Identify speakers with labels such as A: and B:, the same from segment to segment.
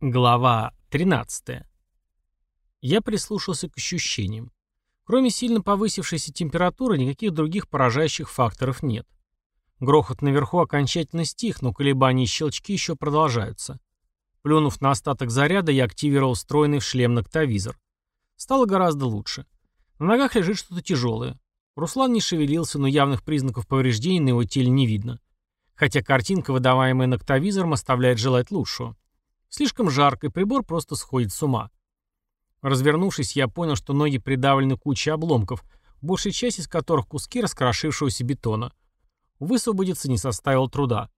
A: Глава 13. Я прислушался к ощущениям. Кроме сильно повысившейся температуры, никаких других поражающих факторов нет. Грохот наверху окончательно стих, но колебания и щелчки еще продолжаются. Плюнув на остаток заряда, я активировал встроенный в шлем ноктовизор. Стало гораздо лучше. На ногах лежит что-то тяжелое. Руслан не шевелился, но явных признаков повреждений на его теле не видно. Хотя картинка, выдаваемая ноктовизором, оставляет желать лучшего. Слишком жарко, и прибор просто сходит с ума. Развернувшись, я понял, что ноги придавлены кучей обломков, большая часть из которых куски раскрошившегося бетона. Высвободиться не составило труда.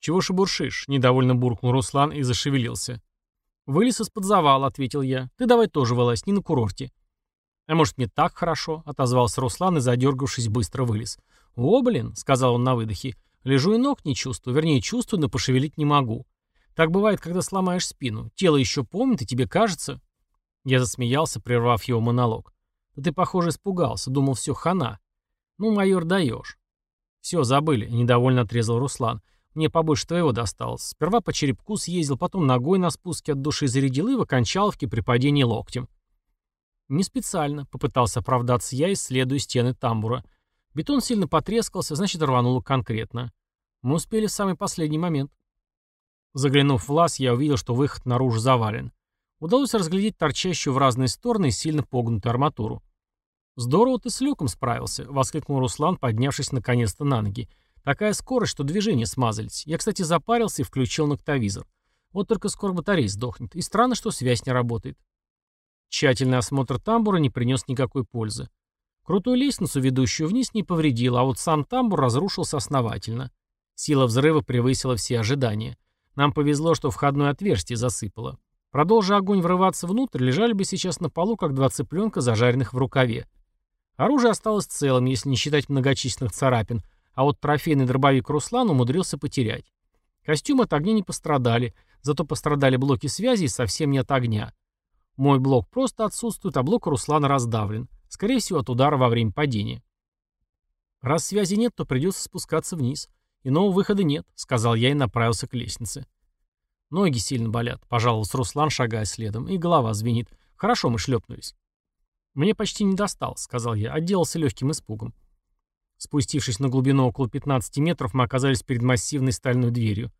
A: «Чего шебуршишь?» — недовольно буркнул Руслан и зашевелился. «Вылез из-под завала», — ответил я. «Ты давай тоже вылазь, не на курорте». «А может, не так хорошо?» — отозвался Руслан и, задергавшись, быстро вылез. «О, блин», — сказал он на выдохе. «Лежу и ног не чувствую. Вернее, чувствую, но пошевелить не могу. Так бывает, когда сломаешь спину. Тело еще помнит, и тебе кажется...» Я засмеялся, прервав его монолог. «Да ты, похоже, испугался. Думал, все, хана. Ну, майор, даешь». «Все, забыли», — недовольно отрезал Руслан. «Мне побольше твоего досталось. Сперва по черепку съездил, потом ногой на спуске от души зарядил и в окончаловке при падении локтем». «Не специально», — попытался оправдаться я, исследуя стены тамбура. Бетон сильно потрескался, значит, рвануло конкретно. Мы успели в самый последний момент. Заглянув в лаз, я увидел, что выход наружу завален. Удалось разглядеть торчащую в разные стороны сильно погнутую арматуру. «Здорово ты с люком справился», — воскликнул Руслан, поднявшись наконец-то на ноги. «Такая скорость, что движения смазались. Я, кстати, запарился и включил ноктовизор. Вот только скоро батарея сдохнет. И странно, что связь не работает». Тщательный осмотр тамбура не принес никакой пользы. Крутую лестницу, ведущую вниз, не повредил, а вот сам тамбур разрушился основательно. Сила взрыва превысила все ожидания. Нам повезло, что входное отверстие засыпало. Продолжи огонь врываться внутрь, лежали бы сейчас на полу, как два цыпленка, зажаренных в рукаве. Оружие осталось целым, если не считать многочисленных царапин, а вот трофейный дробовик Руслан умудрился потерять. Костюмы от огня не пострадали, зато пострадали блоки связи и совсем не от огня. Мой блок просто отсутствует, а блок Руслана раздавлен. Скорее всего, от удара во время падения. Раз связи нет, то придется спускаться вниз. «Иного выхода нет», — сказал я и направился к лестнице. «Ноги сильно болят», — пожаловался Руслан, шагая следом, и голова звенит. «Хорошо, мы шлепнулись». «Мне почти не достал», — сказал я, отделался легким испугом. Спустившись на глубину около 15 метров, мы оказались перед массивной стальной дверью.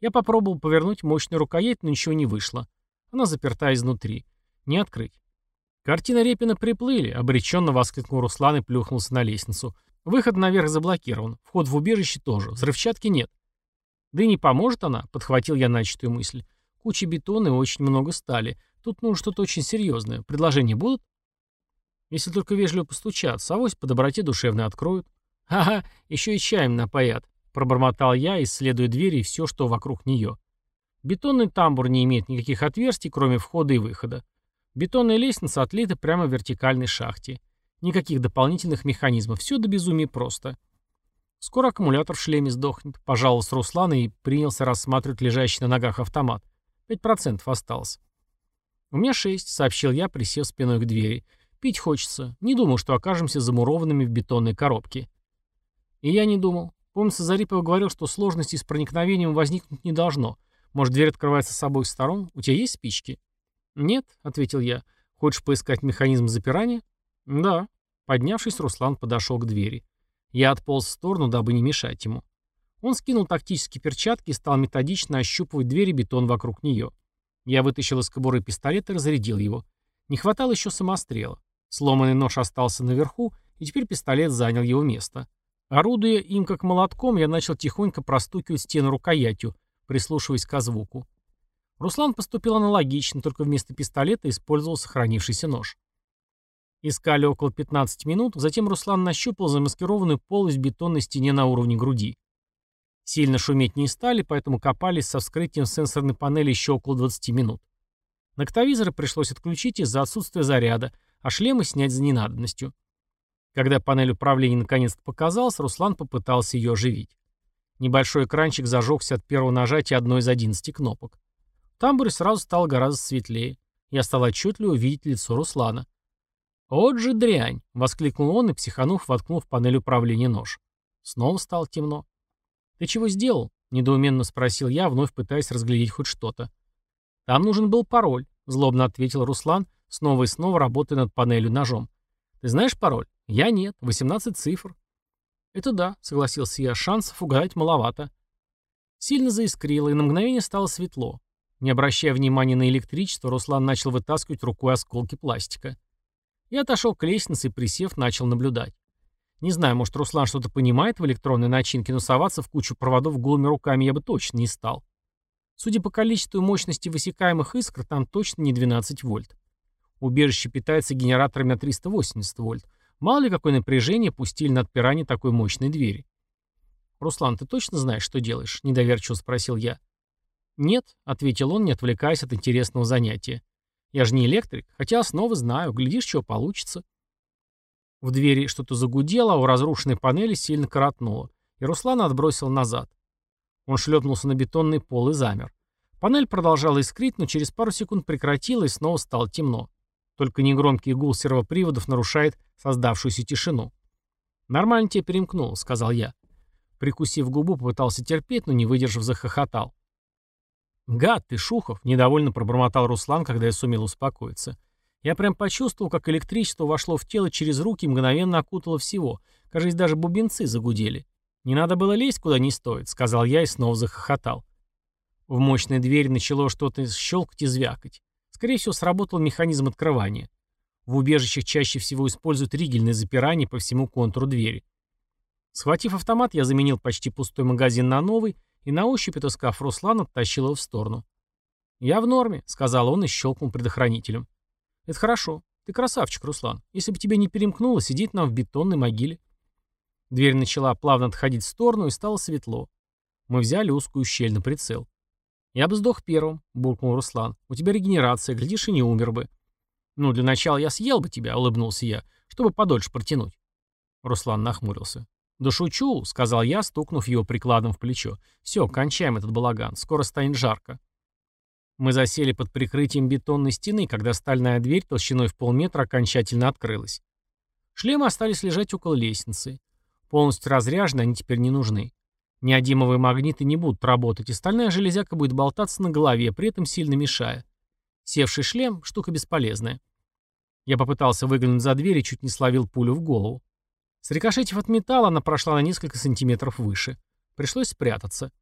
A: Я попробовал повернуть мощную рукоять, но ничего не вышло. Она заперта изнутри. Не открыть. Картина Репина приплыли, обреченно воскликнул Руслан и плюхнулся на лестницу. Выход наверх заблокирован, вход в убежище тоже, взрывчатки нет. Да и не поможет она, подхватил я начатую мысль. Куча бетона и очень много стали. Тут нужно что-то очень серьезное. Предложения будут? Если только вежливо постучаться, авось по доброте душевной откроют. Ага, еще и чаем напоят, пробормотал я, исследуя дверь и все, что вокруг нее. Бетонный тамбур не имеет никаких отверстий, кроме входа и выхода. Бетонная лестница отлита прямо в вертикальной шахте. Никаких дополнительных механизмов. Все до безумия просто. Скоро аккумулятор в шлеме сдохнет. Пожаловался Руслан и принялся рассматривать лежащий на ногах автомат. 5% осталось. «У меня шесть», — сообщил я, присев спиной к двери. «Пить хочется. Не думал, что окажемся замурованными в бетонной коробке». И я не думал. Помнится, Зарипов говорил, что сложности с проникновением возникнуть не должно. Может, дверь открывается с обоих сторон? У тебя есть спички? «Нет», — ответил я. «Хочешь поискать механизм запирания?» «Да». Поднявшись, Руслан подошел к двери. Я отполз в сторону, дабы не мешать ему. Он скинул тактические перчатки и стал методично ощупывать дверь и бетон вокруг нее. Я вытащил из кобуры пистолет и разрядил его. Не хватало еще самострела. Сломанный нож остался наверху, и теперь пистолет занял его место. Орудуя им как молотком, я начал тихонько простукивать стену рукоятью, прислушиваясь к звуку. Руслан поступил аналогично, только вместо пистолета использовал сохранившийся нож. Искали около 15 минут, затем Руслан нащупал замаскированную полость бетонной стене на уровне груди. Сильно шуметь не стали, поэтому копались со вскрытием сенсорной панели еще около 20 минут. Ноктовизоры пришлось отключить из-за отсутствия заряда, а шлемы снять за ненадобностью. Когда панель управления наконец-то показалась, Руслан попытался ее оживить. Небольшой экранчик зажегся от первого нажатия одной из 11 кнопок. В тамбуре сразу стало гораздо светлее. Я стал отчетливо видеть лицо Руслана. «Вот же дрянь!» — воскликнул он и, психанув, воткнул в панель управления нож. Снова стало темно. «Ты чего сделал?» — недоуменно спросил я, вновь пытаясь разглядеть хоть что-то. «Там нужен был пароль», — злобно ответил Руслан, снова и снова работая над панелью ножом. «Ты знаешь пароль?» «Я нет. 18 цифр». «Это да», — согласился я, — «шансов угадать маловато». Сильно заискрило, и на мгновение стало светло. Не обращая внимания на электричество, Руслан начал вытаскивать рукой осколки пластика. Я отошел к лестнице и, присев, начал наблюдать. Не знаю, может, Руслан что-то понимает в электронной начинке, но соваться в кучу проводов голыми руками я бы точно не стал. Судя по количеству и мощности высекаемых искр, там точно не 12 вольт. Убежище питается генераторами на 380 вольт. Мало ли какое напряжение пустили на отпирание такой мощной двери. «Руслан, ты точно знаешь, что делаешь?» – недоверчиво спросил я. «Нет», — ответил он, не отвлекаясь от интересного занятия. «Я же не электрик, хотя основы знаю, глядишь, чего получится». В двери что-то загудело, а у разрушенной панели сильно коротнуло, и Руслана отбросил назад. Он шлепнулся на бетонный пол и замер. Панель продолжала искрить, но через пару секунд прекратила и снова стало темно. Только негромкий гул сервоприводов нарушает создавшуюся тишину. «Нормально тебе перемкнул», — сказал я. Прикусив губу, попытался терпеть, но не выдержав, захохотал. «Гад ты, Шухов!» — недовольно пробормотал Руслан, когда я сумел успокоиться. Я прям почувствовал, как электричество вошло в тело через руки и мгновенно окутало всего. Кажется, даже бубенцы загудели. «Не надо было лезть, куда не стоит», — сказал я и снова захохотал. В мощной двери начало что-то щелкать и звякать. Скорее всего, сработал механизм открывания. В убежищах чаще всего используют ригельное запирание по всему контуру двери. Схватив автомат, я заменил почти пустой магазин на новый и на ощупь, отыскав Руслана, оттащил его в сторону. «Я в норме», — сказал он и щелкнул предохранителем. «Это хорошо. Ты красавчик, Руслан. Если бы тебе не перемкнуло, сидеть нам в бетонной могиле». Дверь начала плавно отходить в сторону, и стало светло. Мы взяли узкую щель на прицел. «Я бы сдох первым», — буркнул Руслан. «У тебя регенерация, глядишь, и не умер бы». «Ну, для начала я съел бы тебя», — улыбнулся я, чтобы подольше протянуть. Руслан нахмурился. «Да шучу», — сказал я, стукнув его прикладом в плечо. «Все, кончаем этот балаган. Скоро станет жарко». Мы засели под прикрытием бетонной стены, когда стальная дверь толщиной в полметра окончательно открылась. Шлемы остались лежать около лестницы. Полностью разряжены, они теперь не нужны. Неодимовые магниты не будут работать, и стальная железяка будет болтаться на голове, при этом сильно мешая. Севший шлем — штука бесполезная. Я попытался выглянуть за дверь и чуть не словил пулю в голову. Срикошетив от металла, она прошла на несколько сантиметров выше. Пришлось спрятаться.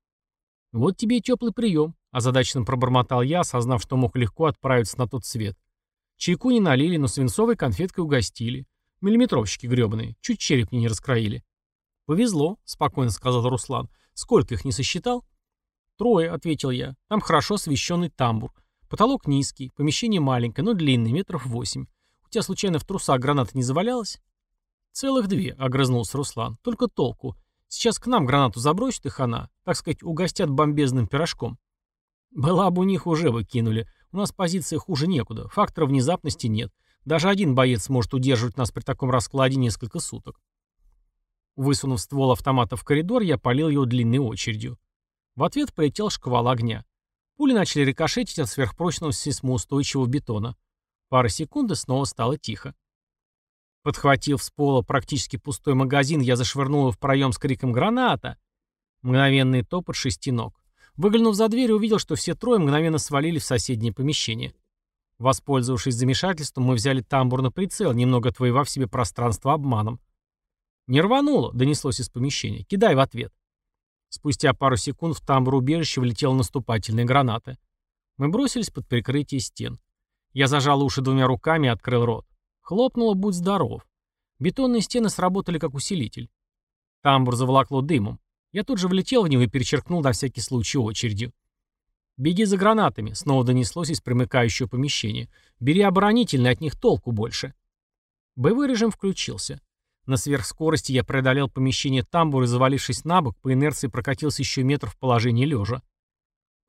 A: «Вот тебе и теплый прием», — озадаченно пробормотал я, осознав, что мог легко отправиться на тот свет. Чайку не налили, но свинцовой конфеткой угостили. Миллиметровщики гребаные, чуть череп мне не раскроили. «Повезло», — спокойно сказал Руслан. «Сколько их не сосчитал?» «Трое», — ответил я. «Там хорошо освещенный тамбур. Потолок низкий, помещение маленькое, но длинное, метров восемь. У тебя случайно в трусах граната не завалялась?» «Целых две», — огрызнулся Руслан. «Только толку. Сейчас к нам гранату забросят и хана. Так сказать, угостят бомбезным пирожком». «Была бы у них, уже выкинули. У нас позиция хуже некуда. Фактора внезапности нет. Даже один боец может удерживать нас при таком раскладе несколько суток». Высунув ствол автомата в коридор, я полил его длинной очередью. В ответ полетел шквал огня. Пули начали рикошетить от сверхпрочного сейсмоустойчивого бетона. Пара секунд снова стало тихо. Подхватив с пола практически пустой магазин, я зашвырнул его в проем с криком «Граната!». Мгновенный топот шести ног. Выглянув за дверь, увидел, что все трое мгновенно свалили в соседнее помещение. Воспользовавшись замешательством, мы взяли тамбур на прицел, немного отвоевав себе пространство обманом. «Не рвануло», — донеслось из помещения. «Кидай в ответ». Спустя пару секунд в тамбур убежища влетела наступательная граната. Мы бросились под прикрытие стен. Я зажал уши двумя руками и открыл рот. Хлопнуло «Будь здоров». Бетонные стены сработали как усилитель. Тамбур заволокло дымом. Я тут же влетел в него и перечеркнул на всякий случай очередью. «Беги за гранатами», — снова донеслось из примыкающего помещения. «Бери оборонительные, от них толку больше». Боевой режим включился. На сверхскорости я преодолел помещение тамбура и, завалившись на бок, по инерции прокатился еще метр в положении лежа.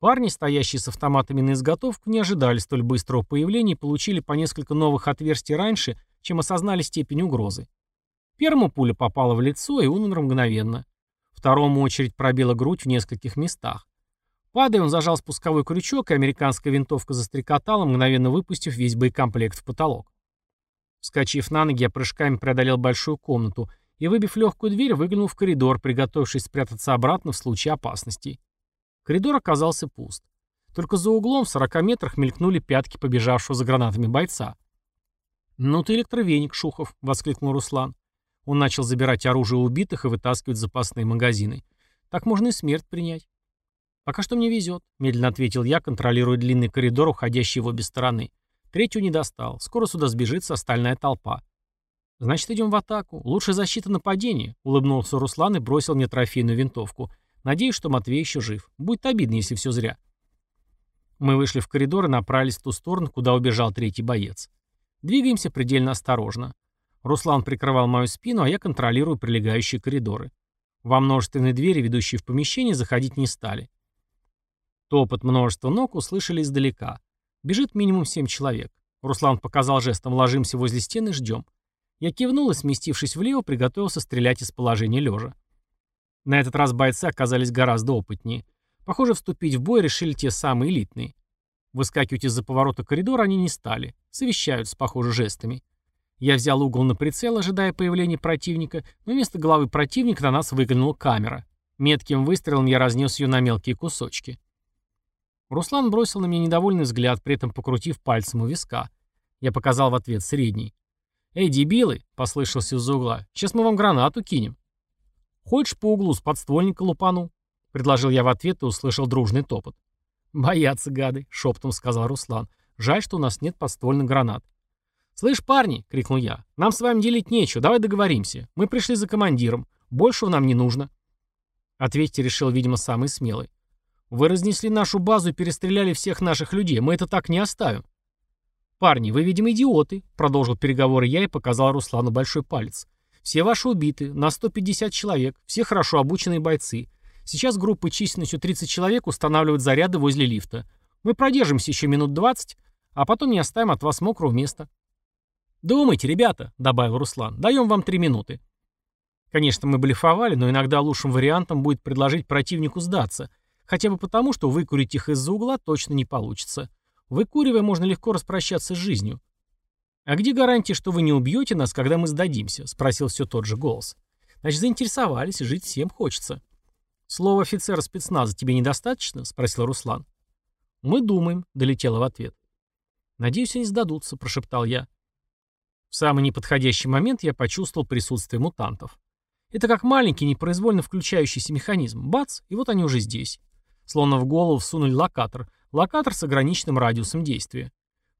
A: Парни, стоящие с автоматами на изготовку, не ожидали столь быстрого появления и получили по несколько новых отверстий раньше, чем осознали степень угрозы. Первому пуля попала в лицо и умер мгновенно. Второму очередь пробила грудь в нескольких местах. Падая, он зажал спусковой крючок, и американская винтовка застрекотала, мгновенно выпустив весь боекомплект в потолок. Вскочив на ноги, я прыжками преодолел большую комнату и, выбив легкую дверь, выглянул в коридор, приготовившись спрятаться обратно в случае опасности. Коридор оказался пуст. Только за углом в 40 метрах мелькнули пятки побежавшего за гранатами бойца. «Ну ты электровеник, Шухов!» — воскликнул Руслан. Он начал забирать оружие убитых и вытаскивать запасные магазины. «Так можно и смерть принять». «Пока что мне везет», — медленно ответил я, контролируя длинный коридор, уходящий в обе стороны. Третью не достал. Скоро сюда сбежится остальная толпа. «Значит, идем в атаку. Лучшая защита нападения», — улыбнулся Руслан и бросил мне трофейную винтовку. «Надеюсь, что Матвей еще жив. Будет обидно, если все зря». Мы вышли в коридор и направились в ту сторону, куда убежал третий боец. Двигаемся предельно осторожно. Руслан прикрывал мою спину, а я контролирую прилегающие коридоры. Во множественные двери, ведущие в помещение, заходить не стали. Топот множества ног услышали издалека. Бежит минимум семь человек. Руслан показал жестом «ложимся возле стены, ждем». Я кивнул и, сместившись влево, приготовился стрелять из положения лежа. На этот раз бойцы оказались гораздо опытнее. Похоже, вступить в бой решили те самые элитные. Выскакивать из-за поворота коридора они не стали. Совещаются, похоже, жестами. Я взял угол на прицел, ожидая появления противника, но вместо головы противника на нас выглянула камера. Метким выстрелом я разнес ее на мелкие кусочки. Руслан бросил на меня недовольный взгляд, при этом покрутив пальцем у виска. Я показал в ответ средний. «Эй, дебилы!» — послышался из-за угла. «Сейчас мы вам гранату кинем». «Хочешь по углу с подствольника лупану?» — предложил я в ответ и услышал дружный топот. «Боятся гады», — шептом сказал Руслан. «Жаль, что у нас нет подствольных гранат». «Слышь, парни!» — крикнул я. «Нам с вами делить нечего, давай договоримся. Мы пришли за командиром. Большего нам не нужно». Ответить решил, видимо, самый смелый. Вы разнесли нашу базу и перестреляли всех наших людей. Мы это так не оставим. Парни, вы, видимо, идиоты, продолжил переговоры я и показал Руслану большой палец. Все ваши убиты, на 150 человек, все хорошо обученные бойцы. Сейчас группа численностью 30 человек устанавливают заряды возле лифта. Мы продержимся еще минут 20, а потом не оставим от вас мокрого места. «Думайте, ребята», — добавил Руслан, — «даем вам три минуты». Конечно, мы блефовали, но иногда лучшим вариантом будет предложить противнику сдаться, Хотя бы потому, что выкурить их из-за угла точно не получится. Выкуривая, можно легко распрощаться с жизнью. «А где гарантия, что вы не убьете нас, когда мы сдадимся?» — спросил все тот же голос. «Значит, заинтересовались, жить всем хочется». «Слово офицера спецназа тебе недостаточно?» — спросил Руслан. «Мы думаем», — долетело в ответ. «Надеюсь, они сдадутся», — прошептал я. В самый неподходящий момент я почувствовал присутствие мутантов. Это как маленький, непроизвольно включающийся механизм. Бац, и вот они уже здесь. Словно в голову всунули локатор. Локатор с ограниченным радиусом действия.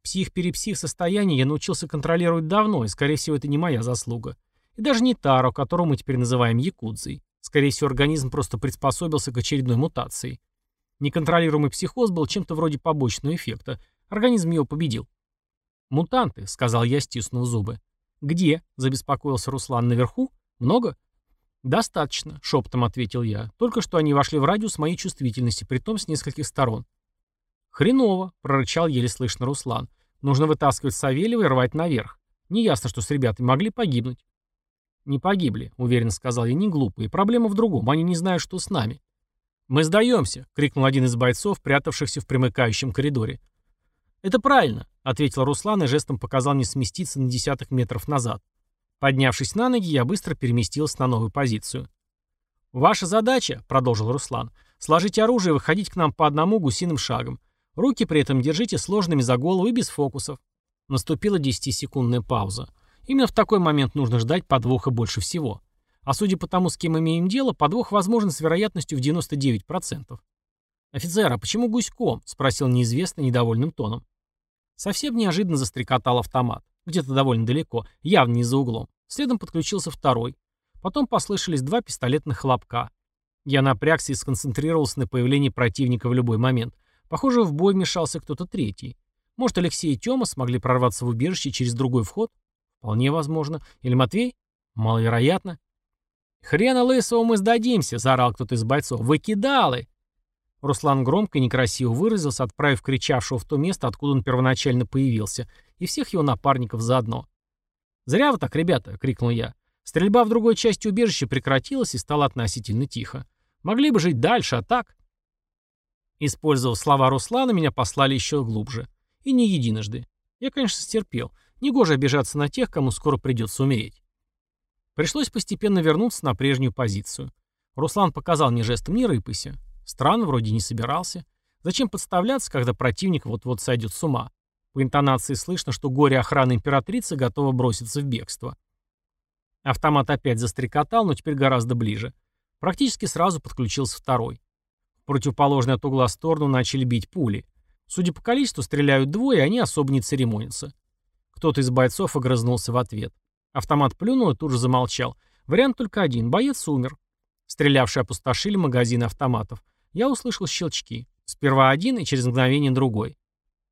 A: Псих-перепсих состояние я научился контролировать давно, и, скорее всего, это не моя заслуга. И даже не Таро, которого мы теперь называем Якудзой. Скорее всего, организм просто приспособился к очередной мутации. Неконтролируемый психоз был чем-то вроде побочного эффекта. Организм его победил. «Мутанты», — сказал я, стиснув зубы. «Где?» — забеспокоился Руслан. «Наверху? Много?» «Достаточно», — шепотом ответил я. «Только что они вошли в радиус моей чувствительности, притом с нескольких сторон». «Хреново», — прорычал еле слышно Руслан. «Нужно вытаскивать Савельева и рвать наверх. Неясно, что с ребятами могли погибнуть». «Не погибли», — уверенно сказал я, не глупые. «Проблема в другом, они не знают, что с нами». «Мы сдаемся», — крикнул один из бойцов, прятавшихся в примыкающем коридоре. «Это правильно», — ответил Руслан и жестом показал мне сместиться на десяток метров назад. Поднявшись на ноги, я быстро переместился на новую позицию. «Ваша задача», — продолжил Руслан, — «сложить оружие и выходить к нам по одному гусиным шагом. Руки при этом держите сложными за голову и без фокусов». Наступила десятисекундная пауза. Именно в такой момент нужно ждать подвоха больше всего. А судя по тому, с кем имеем дело, подвох возможен с вероятностью в 99%. «Офицер, а почему гуськом?» — спросил неизвестный недовольным тоном. Совсем неожиданно застрекотал автомат где-то довольно далеко, явно не за углом. Следом подключился второй. Потом послышались два пистолетных хлопка. Я напрягся и сконцентрировался на появлении противника в любой момент. Похоже, в бой вмешался кто-то третий. Может, Алексей и Тёма смогли прорваться в убежище через другой вход? Вполне возможно. Или Матвей? Маловероятно. «Хрена лысого мы сдадимся!» — заорал кто-то из бойцов. «Выкидалы!» Руслан громко и некрасиво выразился, отправив кричавшего в то место, откуда он первоначально появился, и всех его напарников заодно. «Зря вы так, ребята!» — крикнул я. Стрельба в другой части убежища прекратилась и стала относительно тихо. Могли бы жить дальше, а так... Использовав слова Руслана, меня послали еще глубже. И не единожды. Я, конечно, стерпел. Негоже обижаться на тех, кому скоро придется умереть. Пришлось постепенно вернуться на прежнюю позицию. Руслан показал мне жестом «не рыпайся». Странно, вроде не собирался. Зачем подставляться, когда противник вот-вот сойдет с ума? По интонации слышно, что горе охраны императрицы готово броситься в бегство. Автомат опять застрекотал, но теперь гораздо ближе. Практически сразу подключился второй. В противоположную от угла сторону начали бить пули. Судя по количеству, стреляют двое, они особо не церемонятся. Кто-то из бойцов огрызнулся в ответ. Автомат плюнул и тут же замолчал. Вариант только один. Боец умер. Стрелявшие опустошили магазин автоматов. Я услышал щелчки. Сперва один и через мгновение другой.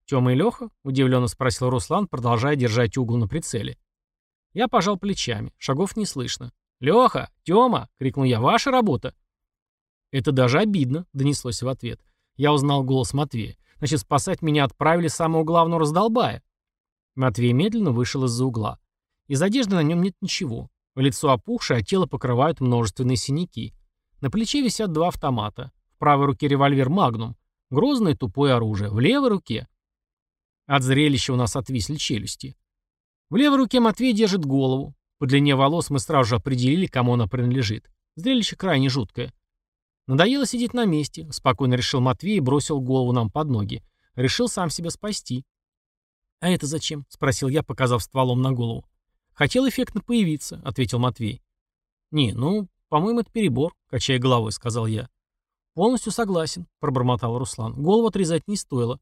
A: «Тёма и Лёха?» — удивленно спросил Руслан, продолжая держать угол на прицеле. Я пожал плечами. Шагов не слышно. «Лёха! Тёма!» — крикнул я. «Ваша работа!» «Это даже обидно», — донеслось в ответ. Я узнал голос Матвея. «Значит, спасать меня отправили самого главного раздолбая». Матвей медленно вышел из-за угла. Из одежды на нем нет ничего. Лицо опухшее, а тело покрывают множественные синяки. На плече висят два автомата. В правой руке револьвер «Магнум». Грозное тупое оружие. В левой руке от зрелища у нас отвисли челюсти. В левой руке Матвей держит голову. По длине волос мы сразу же определили, кому она принадлежит. Зрелище крайне жуткое. Надоело сидеть на месте, спокойно решил Матвей и бросил голову нам под ноги. Решил сам себя спасти. «А это зачем?» — спросил я, показав стволом на голову. «Хотел эффектно появиться», — ответил Матвей. «Не, ну, по-моему, это перебор», — качая головой, сказал я. «Полностью согласен», — пробормотал Руслан. «Голову отрезать не стоило».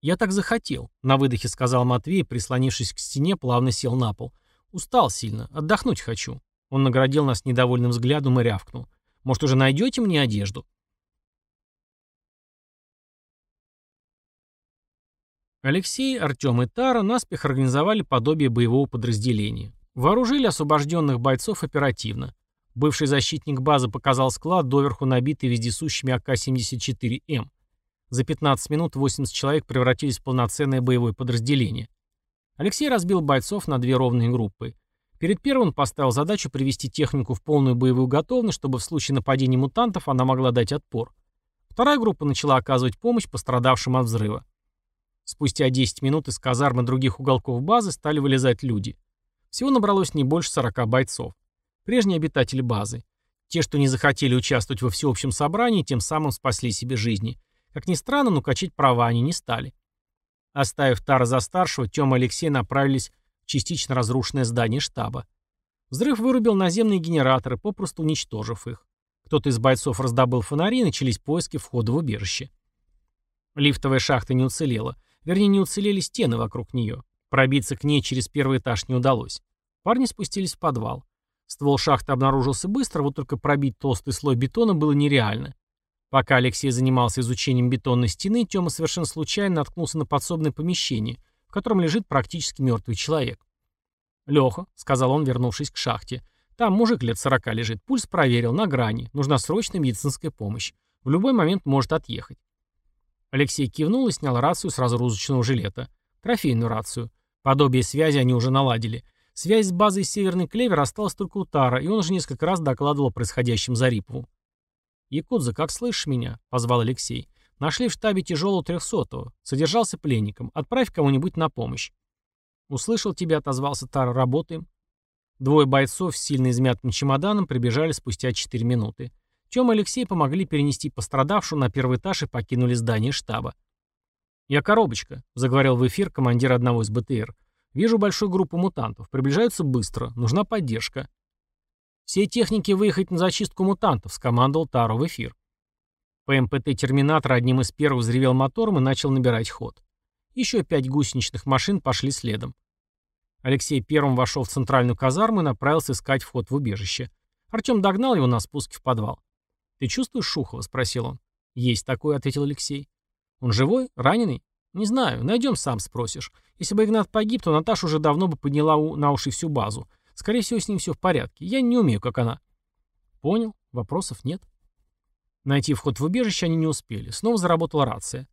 A: «Я так захотел», — на выдохе сказал Матвей, прислонившись к стене, плавно сел на пол. «Устал сильно. Отдохнуть хочу». Он наградил нас недовольным взглядом и рявкнул. «Может, уже найдете мне одежду?» Алексей, Артем и Тара наспех организовали подобие боевого подразделения. Вооружили освобожденных бойцов оперативно. Бывший защитник базы показал склад, доверху набитый вездесущими АК-74М. За 15 минут 80 человек превратились в полноценное боевое подразделение. Алексей разбил бойцов на две ровные группы. Перед первым он поставил задачу привести технику в полную боевую готовность, чтобы в случае нападения мутантов она могла дать отпор. Вторая группа начала оказывать помощь пострадавшим от взрыва. Спустя 10 минут из казармы других уголков базы стали вылезать люди. Всего набралось не больше 40 бойцов. Прежние обитатели базы. Те, что не захотели участвовать во всеобщем собрании, тем самым спасли себе жизни. Как ни странно, но качать права они не стали. Оставив Тара за старшего, Тёма и Алексей направились частично разрушенное здание штаба. Взрыв вырубил наземные генераторы, попросту уничтожив их. Кто-то из бойцов раздобыл фонари, и начались поиски входа в убежище. Лифтовая шахта не уцелела. Вернее, не уцелели стены вокруг нее. Пробиться к ней через первый этаж не удалось. Парни спустились в подвал. Ствол шахты обнаружился быстро, вот только пробить толстый слой бетона было нереально. Пока Алексей занимался изучением бетонной стены, Тёма совершенно случайно наткнулся на подсобное помещение, котором лежит практически мертвый человек. «Лёха», — сказал он, вернувшись к шахте, — «там мужик лет сорока лежит, пульс проверил, на грани, нужна срочная медицинская помощь. В любой момент может отъехать». Алексей кивнул и снял рацию с разгрузочного жилета. Трофейную рацию. Подобие связи они уже наладили. Связь с базой Северный Клевер осталась только у Тара, и он уже несколько раз докладывал о происходящем Зарипову. «Якудза, как слышишь меня?» — позвал Алексей. «Нашли в штабе тяжелого трехсотого. Содержался пленником. Отправь кого-нибудь на помощь». «Услышал тебя», — отозвался Тара. «Работаем». Двое бойцов с сильно измятым чемоданом прибежали спустя четыре минуты. Тёма и Алексей помогли перенести пострадавшую на первый этаж и покинули здание штаба. «Я коробочка», — заговорил в эфир командир одного из БТР. «Вижу большую группу мутантов. Приближаются быстро. Нужна поддержка». «Все техники выехать на зачистку мутантов», — скомандовал Таро в эфир. ПМПТ «Терминатор» одним из первых взревел мотором и начал набирать ход. Еще пять гусеничных машин пошли следом. Алексей первым вошел в центральную казарму и направился искать вход в убежище. Артем догнал его на спуске в подвал. «Ты чувствуешь Шухова?» — спросил он. «Есть такой», — ответил Алексей. «Он живой? Раненый?» «Не знаю. Найдем, сам спросишь. Если бы Игнат погиб, то Наташа уже давно бы подняла на уши всю базу. Скорее всего, с ним все в порядке. Я не умею, как она. Понял. Вопросов нет. Найти вход в убежище они не успели. Снова заработала рация.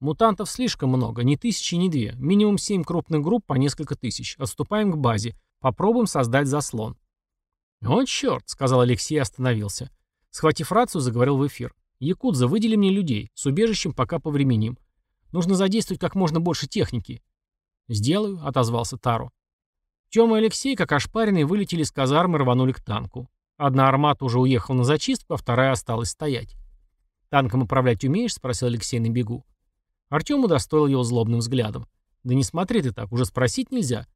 A: Мутантов слишком много. Ни тысячи, ни две. Минимум семь крупных групп по несколько тысяч. Отступаем к базе. Попробуем создать заслон. «О, черт!» — сказал Алексей и остановился. Схватив рацию, заговорил в эфир. «Якудза, выдели мне людей. С убежищем пока повременим. Нужно задействовать как можно больше техники». «Сделаю», — отозвался Таро. Тёма и Алексей, как ошпаренные, вылетели из казармы и рванули к танку. Одна армата уже уехала на зачистку, а вторая осталась стоять. «Танком управлять умеешь?» — спросил Алексей на бегу. Артем удостоил его злобным взглядом. «Да не смотри ты так, уже спросить нельзя».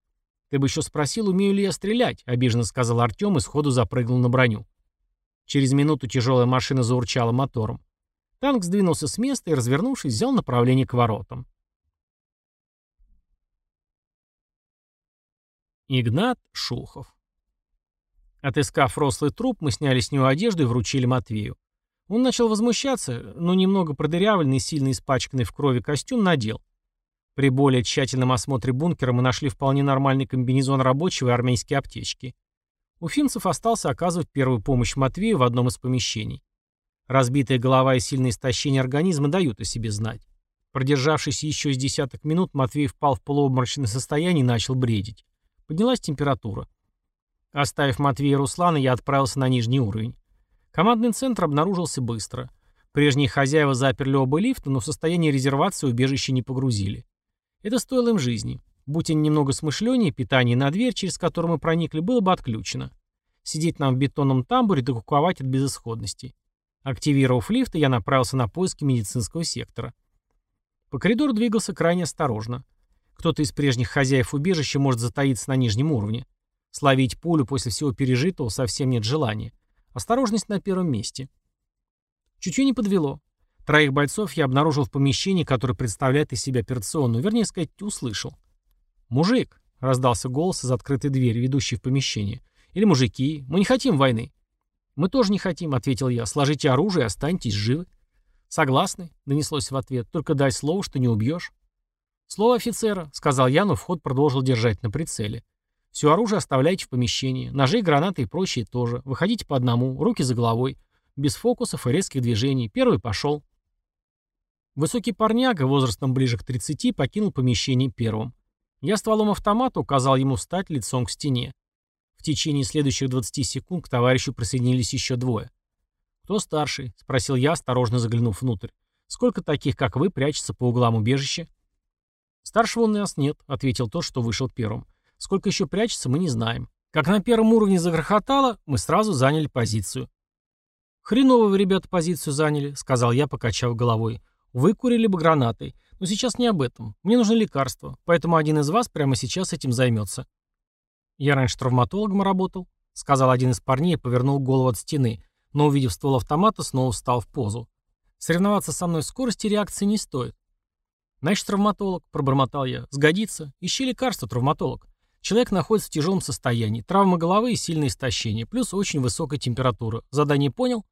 A: «Ты бы еще спросил, умею ли я стрелять», — обиженно сказал Артем и сходу запрыгнул на броню. Через минуту тяжелая машина заурчала мотором. Танк сдвинулся с места и, развернувшись, взял направление к воротам. Игнат Шухов Отыскав рослый труп, мы сняли с него одежду и вручили Матвею. Он начал возмущаться, но немного продырявленный и сильно испачканный в крови костюм надел. При более тщательном осмотре бункера мы нашли вполне нормальный комбинезон рабочего и армейские аптечки. Уфимцев остался оказывать первую помощь Матвею в одном из помещений. Разбитая голова и сильное истощение организма дают о себе знать. Продержавшись еще с десяток минут, Матвей впал в полуобморочное состояние и начал бредить. Поднялась температура. Оставив Матвея и Руслана, я отправился на нижний уровень. Командный центр обнаружился быстро. Прежние хозяева заперли оба лифта, но в состоянии резервации убежище не погрузили. Это стоило им жизни. Будь они немного смышленнее, питание на дверь, через которую мы проникли, было бы отключено. Сидеть нам в бетонном тамбуре да куковать от безысходности. Активировав лифты, я направился на поиски медицинского сектора. По коридору двигался крайне осторожно. Кто-то из прежних хозяев убежища может затаиться на нижнем уровне. Словить пулю после всего пережитого совсем нет желания. Осторожность на первом месте. Чутье не подвело. Троих бойцов я обнаружил в помещении, которое представляет из себя операционную, вернее сказать, услышал. «Мужик!» — раздался голос из открытой двери, ведущей в помещение. «Или мужики, мы не хотим войны». «Мы тоже не хотим», — ответил я. «Сложите оружие и останьтесь живы». «Согласны», — донеслось в ответ. «Только дай слово, что не убьешь». «Слово офицера», — сказал я, но вход продолжил держать на прицеле. Все оружие оставляйте в помещении. Ножи, гранаты и прочее тоже. Выходите по одному, руки за головой. Без фокусов и резких движений. Первый пошел. Высокий парняга, возрастом ближе к 30, покинул помещение первым. Я стволом автомата указал ему встать лицом к стене. В течение следующих 20 секунд к товарищу присоединились еще двое. «Кто старший?» — спросил я, осторожно заглянув внутрь. «Сколько таких, как вы, прячется по углам убежища?» «Старшего у нас нет», — ответил тот, что вышел первым. Сколько еще прячется, мы не знаем. Как на первом уровне загрохотало, мы сразу заняли позицию. «Хреново вы, ребята, позицию заняли», — сказал я, покачав головой. «Выкурили бы гранатой. Но сейчас не об этом. Мне нужно лекарство, поэтому один из вас прямо сейчас этим займется». «Я раньше травматологом работал», — сказал один из парней и повернул голову от стены, но, увидев ствол автомата, снова встал в позу. «Соревноваться со мной в скорости реакции не стоит». «Значит, травматолог», — пробормотал я. «Сгодится. Ищи лекарство, травматолог». Человек находится в тяжелом состоянии. Травма головы и сильное истощение, плюс очень высокая температура. Задание понял?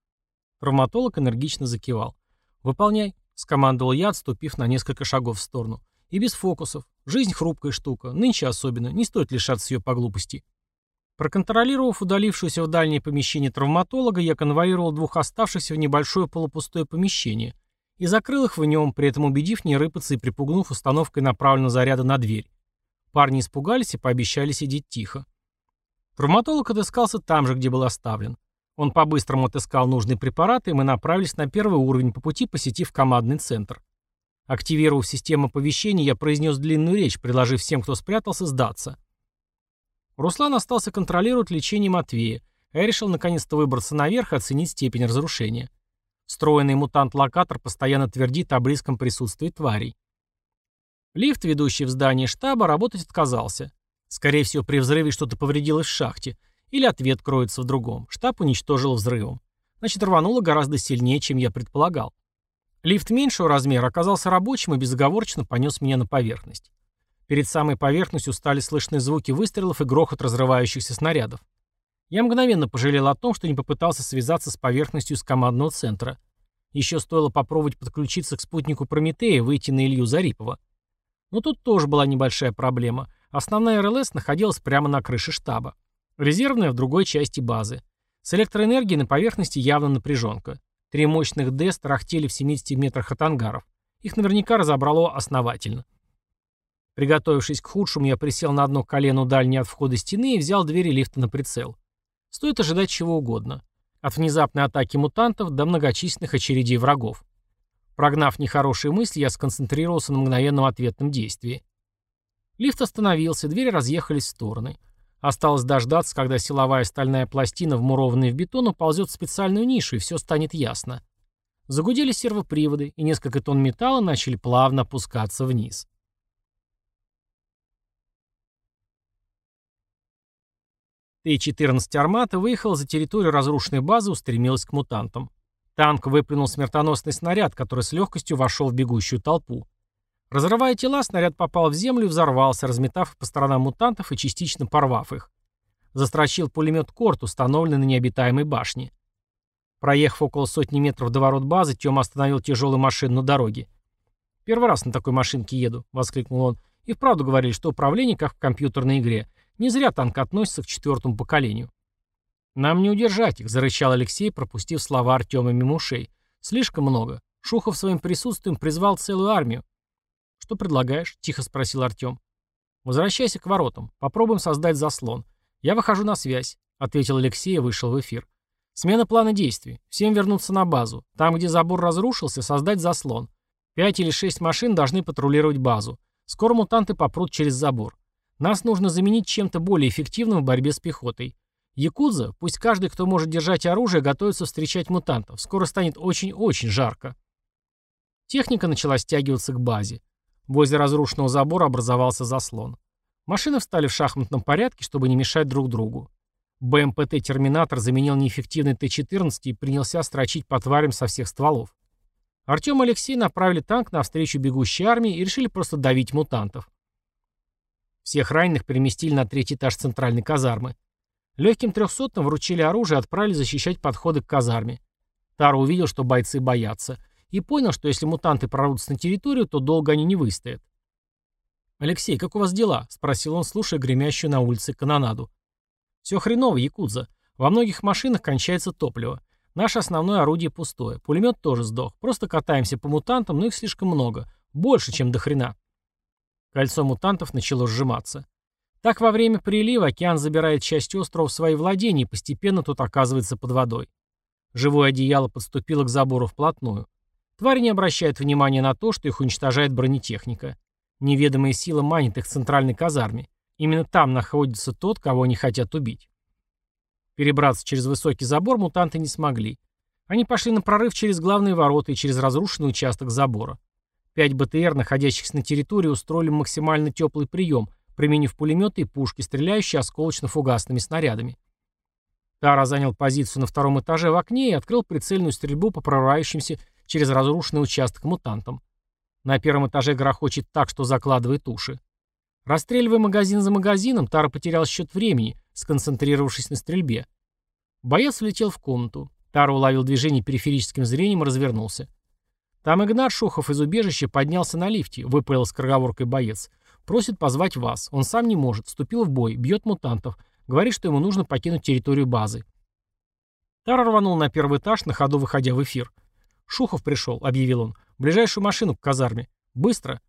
A: Травматолог энергично закивал. «Выполняй», — скомандовал я, отступив на несколько шагов в сторону. «И без фокусов. Жизнь хрупкая штука. Нынче особенно. Не стоит лишаться ее по глупости». Проконтролировав удалившуюся в дальнее помещение травматолога, я конвоировал двух оставшихся в небольшое полупустое помещение и закрыл их в нем, при этом убедив не рыпаться и припугнув установкой направленного заряда на дверь. Парни испугались и пообещали сидеть тихо. Травматолог отыскался там же, где был оставлен. Он по-быстрому отыскал нужные препараты, и мы направились на первый уровень, по пути посетив командный центр. Активировав систему оповещений, я произнес длинную речь, предложив всем, кто спрятался, сдаться. Руслан остался контролировать лечение Матвея, а я решил наконец-то выбраться наверх и оценить степень разрушения. Встроенный мутант-локатор постоянно твердит о близком присутствии тварей. Лифт, ведущий в здание штаба, работать отказался. Скорее всего, при взрыве что-то повредилось в шахте. Или ответ кроется в другом. Штаб уничтожил взрывом. Значит, рвануло гораздо сильнее, чем я предполагал. Лифт меньшего размера оказался рабочим и безоговорочно понес меня на поверхность. Перед самой поверхностью стали слышны звуки выстрелов и грохот разрывающихся снарядов. Я мгновенно пожалел о том, что не попытался связаться с поверхностью из командного центра. Еще стоило попробовать подключиться к спутнику Прометея выйти на Илью Зарипова. Но тут тоже была небольшая проблема. Основная РЛС находилась прямо на крыше штаба. Резервная в другой части базы. С электроэнергией на поверхности явно напряженка. Три мощных ДЭС тарахтели в 70 метрах от ангаров. Их наверняка разобрало основательно. Приготовившись к худшему, я присел на одно колено дальней от входа стены и взял двери лифта на прицел. Стоит ожидать чего угодно. От внезапной атаки мутантов до многочисленных очередей врагов. Прогнав нехорошие мысли, я сконцентрировался на мгновенном ответном действии. Лифт остановился, двери разъехались в стороны. Осталось дождаться, когда силовая стальная пластина, вмурованная в бетон, уползет в специальную нишу, и все станет ясно. Загудели сервоприводы, и несколько тонн металла начали плавно опускаться вниз. Т-14 «Армата» выехал за территорию разрушенной базы и устремилась к мутантам. Танк выплюнул смертоносный снаряд, который с легкостью вошел в бегущую толпу. Разрывая тела, снаряд попал в землю и взорвался, разметав по сторонам мутантов и частично порвав их. Застрочил пулемет «Корт», установленный на необитаемой башне. Проехав около сотни метров до ворот базы, Тёма остановил тяжелую машину на дороге. «Первый раз на такой машинке еду», — воскликнул он. «И вправду говорили, что управление как в компьютерной игре. Не зря танк относится к четвертому поколению. «Нам не удержать их», — зарычал Алексей, пропустив слова Артема мимо ушей. «Слишком много. Шухов своим присутствием призвал целую армию». «Что предлагаешь?» — тихо спросил Артем. «Возвращайся к воротам. Попробуем создать заслон. Я выхожу на связь», — ответил Алексей и вышел в эфир. «Смена плана действий. Всем вернуться на базу. Там, где забор разрушился, создать заслон. Пять или шесть машин должны патрулировать базу. Скоро мутанты попрут через забор. Нас нужно заменить чем-то более эффективным в борьбе с пехотой. Якудза, пусть каждый, кто может держать оружие, готовится встречать мутантов. Скоро станет очень-очень жарко. Техника начала стягиваться к базе. Возле разрушенного забора образовался заслон. Машины встали в шахматном порядке, чтобы не мешать друг другу. БМПТ «Терминатор» заменил неэффективный Т-14 и принялся строчить по тварям со всех стволов. Артем и Алексей направили танк навстречу бегущей армии и решили просто давить мутантов. Всех раненых переместили на третий этаж центральной казармы. Легким трехсотым вручили оружие и отправили защищать подходы к казарме. Таро увидел, что бойцы боятся, и понял, что если мутанты прорвутся на территорию, то долго они не выстоят. «Алексей, как у вас дела?» — спросил он, слушая гремящую на улице канонаду. «Все хреново, Якудза. Во многих машинах кончается топливо. Наше основное орудие пустое. Пулемет тоже сдох. Просто катаемся по мутантам, но их слишком много. Больше, чем до хрена. Кольцо мутантов начало сжиматься. Так во время прилива океан забирает часть острова в свои владения и постепенно тут оказывается под водой. Живое одеяло подступило к забору вплотную. Твари не обращают внимания на то, что их уничтожает бронетехника. Неведомая сила манит их центральной казарме. Именно там находится тот, кого они хотят убить. Перебраться через высокий забор мутанты не смогли. Они пошли на прорыв через главные ворота и через разрушенный участок забора. Пять БТР, находящихся на территории, устроили максимально теплый прием, применив пулеметы и пушки, стреляющие осколочно-фугасными снарядами. Тара занял позицию на втором этаже в окне и открыл прицельную стрельбу по прорывающимся через разрушенный участок мутантам. На первом этаже грохочет так, что закладывает уши. Расстреливая магазин за магазином, Тара потерял счет времени, сконцентрировавшись на стрельбе. Боец влетел в комнату. Тара уловил движение периферическим зрением и развернулся. Там Игнат Шухов из убежища поднялся на лифте, выпалил с кроговоркой боец. Просит позвать вас. Он сам не может. Вступил в бой. Бьет мутантов. Говорит, что ему нужно покинуть территорию базы. Тара рванул на первый этаж, на ходу выходя в эфир. «Шухов пришел», — объявил он. «Ближайшую машину к казарме. Быстро».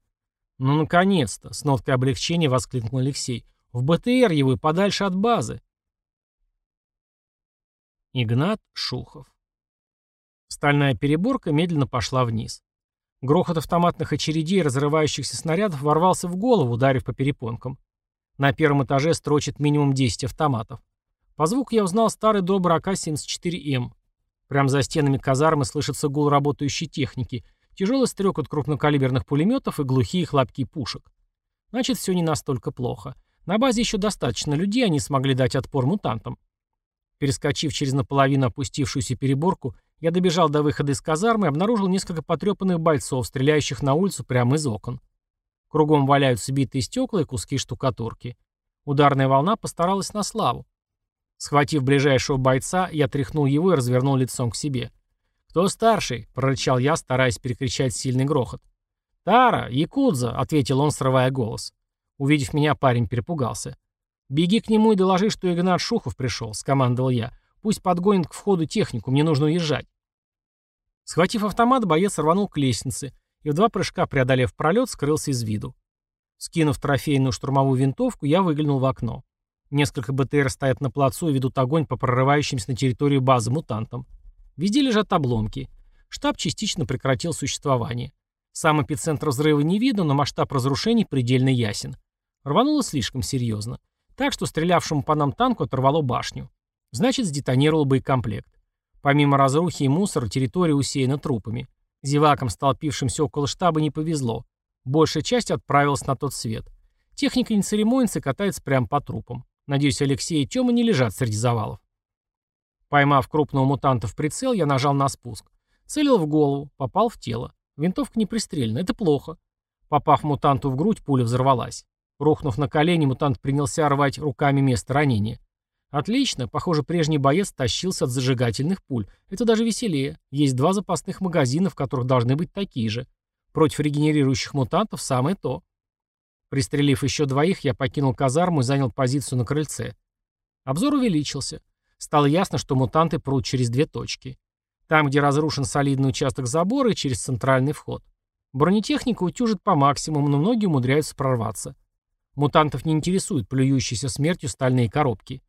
A: «Ну, наконец-то!» — с ноткой облегчения воскликнул Алексей. «В БТР его и подальше от базы». Игнат Шухов Стальная переборка медленно пошла вниз. Грохот автоматных очередей разрывающихся снарядов ворвался в голову, ударив по перепонкам. На первом этаже строчит минимум 10 автоматов. По звуку я узнал старый добрый АК-74М. Прямо за стенами казармы слышится гул работающей техники, тяжелый стрекот крупнокалиберных пулеметов и глухие хлопки пушек. Значит, все не настолько плохо. На базе еще достаточно людей, они смогли дать отпор мутантам. Перескочив через наполовину опустившуюся переборку, я добежал до выхода из казармы и обнаружил несколько потрепанных бойцов, стреляющих на улицу прямо из окон. Кругом валяются битые стекла и куски штукатурки. Ударная волна постаралась на славу. Схватив ближайшего бойца, я тряхнул его и развернул лицом к себе. «Кто старший?» — прорычал я, стараясь перекричать сильный грохот. «Тара, Якудза!» — ответил он, срывая голос. Увидев меня, парень перепугался. «Беги к нему и доложи, что Игнат Шухов пришел», — скомандовал я. «Пусть подгонит к входу технику, мне нужно уезжать». Схватив автомат, боец рванул к лестнице и в два прыжка, преодолев пролет, скрылся из виду. Скинув трофейную штурмовую винтовку, я выглянул в окно. Несколько БТР стоят на плацу и ведут огонь по прорывающимся на территорию базы мутантам. Везде лежат обломки. Штаб частично прекратил существование. Сам эпицентр взрыва не видно, но масштаб разрушений предельно ясен. Рвануло слишком серьезно. Так что стрелявшему по нам танку оторвало башню. Значит, сдетонировал боекомплект. Помимо разрухи и мусора, территория усеяна трупами. Зевакам, столпившимся около штаба, не повезло. Большая часть отправилась на тот свет. Техника не церемонится катается прямо по трупам. Надеюсь, Алексей и Тёма не лежат среди завалов. Поймав крупного мутанта в прицел, я нажал на спуск. Целил в голову, попал в тело. Винтовка не пристрелена, это плохо. Попав мутанту в грудь, пуля взорвалась. Рухнув на колени, мутант принялся рвать руками место ранения. Отлично, похоже, прежний боец тащился от зажигательных пуль. Это даже веселее. Есть два запасных магазина, в которых должны быть такие же. Против регенерирующих мутантов самое то. Пристрелив еще двоих, я покинул казарму и занял позицию на крыльце. Обзор увеличился. Стало ясно, что мутанты прут через две точки. Там, где разрушен солидный участок забора и через центральный вход. Бронетехника утюжит по максимуму, но многие умудряются прорваться. Мутантов не интересуют плюющиеся смертью стальные коробки.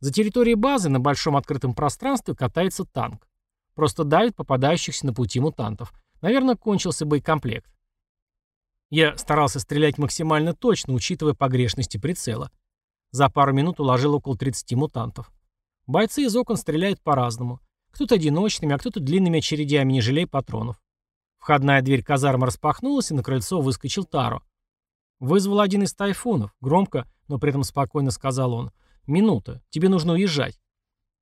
A: За территорией базы на большом открытом пространстве катается танк. Просто давит попадающихся на пути мутантов. Наверное, кончился боекомплект. Я старался стрелять максимально точно, учитывая погрешности прицела. За пару минут уложил около 30 мутантов. Бойцы из окон стреляют по-разному. Кто-то одиночными, а кто-то длинными очередями, не жалея патронов. Входная дверь казармы распахнулась, и на крыльцо выскочил Таро. Вызвал один из тайфунов. Громко, но при этом спокойно сказал он. «Минута. Тебе нужно уезжать».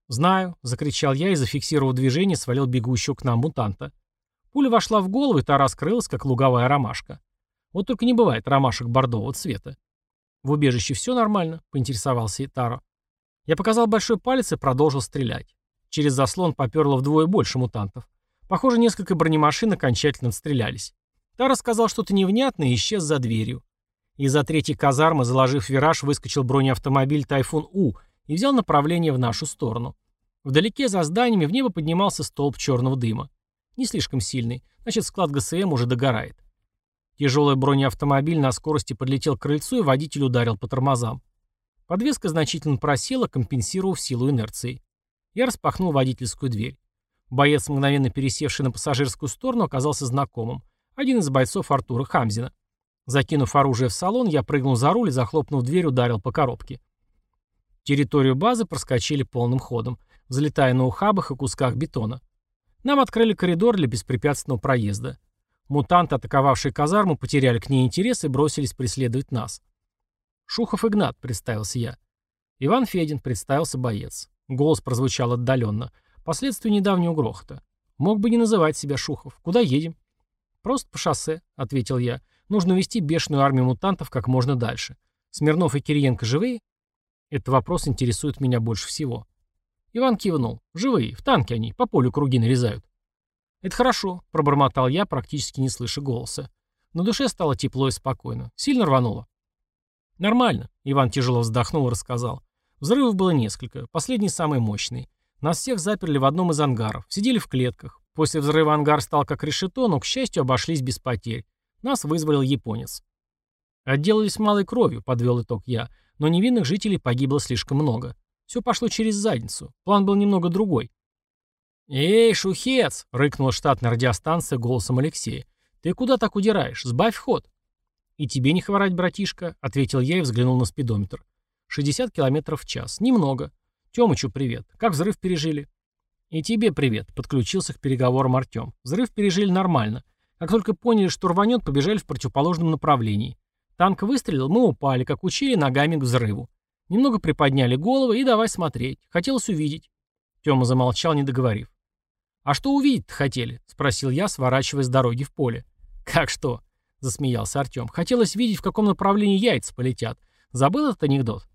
A: «Знаю», — закричал я и, зафиксировав движение, свалил бегущего к нам мутанта. Пуля вошла в голову, и та раскрылась, как луговая ромашка. Вот только не бывает ромашек бордового цвета. «В убежище все нормально?» — поинтересовался Итаро. Я показал большой палец и продолжил стрелять. Через заслон поперло вдвое больше мутантов. Похоже, несколько бронемашин окончательно отстрелялись. Тара сказал что-то невнятное и исчез за дверью. Из-за третьей казармы, заложив вираж, выскочил бронеавтомобиль «Тайфун У» и взял направление в нашу сторону. Вдалеке за зданиями в небо поднимался столб черного дыма. Не слишком сильный, значит склад ГСМ уже догорает. Тяжелый бронеавтомобиль на скорости подлетел к крыльцу и водитель ударил по тормозам. Подвеска значительно просела, компенсировав силу инерции. Я распахнул водительскую дверь. Боец, мгновенно пересевший на пассажирскую сторону, оказался знакомым. Один из бойцов Артура Хамзина. Закинув оружие в салон, я прыгнул за руль и, захлопнув дверь, ударил по коробке. Территорию базы проскочили полным ходом, взлетая на ухабах и кусках бетона. Нам открыли коридор для беспрепятственного проезда. Мутанты, атаковавшие казарму, потеряли к ней интерес и бросились преследовать нас. «Шухов Игнат», — представился я. Иван Федин, представился боец. Голос прозвучал отдаленно. Последствия недавнего грохота. Мог бы не называть себя Шухов. Куда едем? Просто по шоссе, ответил я. Нужно вести бешеную армию мутантов как можно дальше. Смирнов и Кириенко живые? Этот вопрос интересует меня больше всего. Иван кивнул. Живые, в танке они, по полю круги нарезают. Это хорошо, пробормотал я, практически не слыша голоса. На душе стало тепло и спокойно. Сильно рвануло. «Нормально», — Иван тяжело вздохнул и рассказал. «Взрывов было несколько, последний самый мощный. Нас всех заперли в одном из ангаров, сидели в клетках. После взрыва ангар стал как решето, но, к счастью, обошлись без потерь. Нас вызволил японец. Отделались малой кровью, подвел итог я, но невинных жителей погибло слишком много. Все пошло через задницу. План был немного другой. «Эй, шухец!» — рыкнула штатная радиостанция голосом Алексея. «Ты куда так удираешь? Сбавь ход!» «И тебе не хворать, братишка», — ответил я и взглянул на спидометр. «60 километров в час. Немного. Тёмычу привет. Как взрыв пережили?» «И тебе привет», — подключился к переговорам Артём. «Взрыв пережили нормально. Как только поняли, что рванет, побежали в противоположном направлении. Танк выстрелил, мы упали, как учили, ногами к взрыву. Немного приподняли головы и давай смотреть. Хотелось увидеть». Тёма замолчал, не договорив. «А что увидеть-то хотели?» — спросил я, сворачивая с дороги в поле. «Как что?» — засмеялся Артем. «Хотелось видеть, в каком направлении яйца полетят. Забыл этот анекдот?»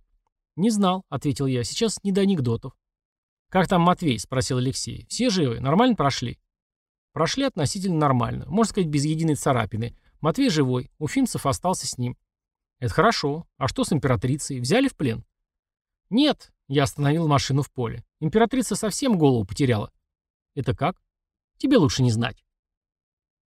A: «Не знал», — ответил я. «Сейчас не до анекдотов». «Как там Матвей?» — спросил Алексей. «Все живы? Нормально прошли?» «Прошли относительно нормально. Можно сказать, без единой царапины. Матвей живой. Уфимцев остался с ним». «Это хорошо. А что с императрицей? Взяли в плен?» «Нет», — я остановил машину в поле. «Императрица совсем голову потеряла». «Это как?» «Тебе лучше не знать».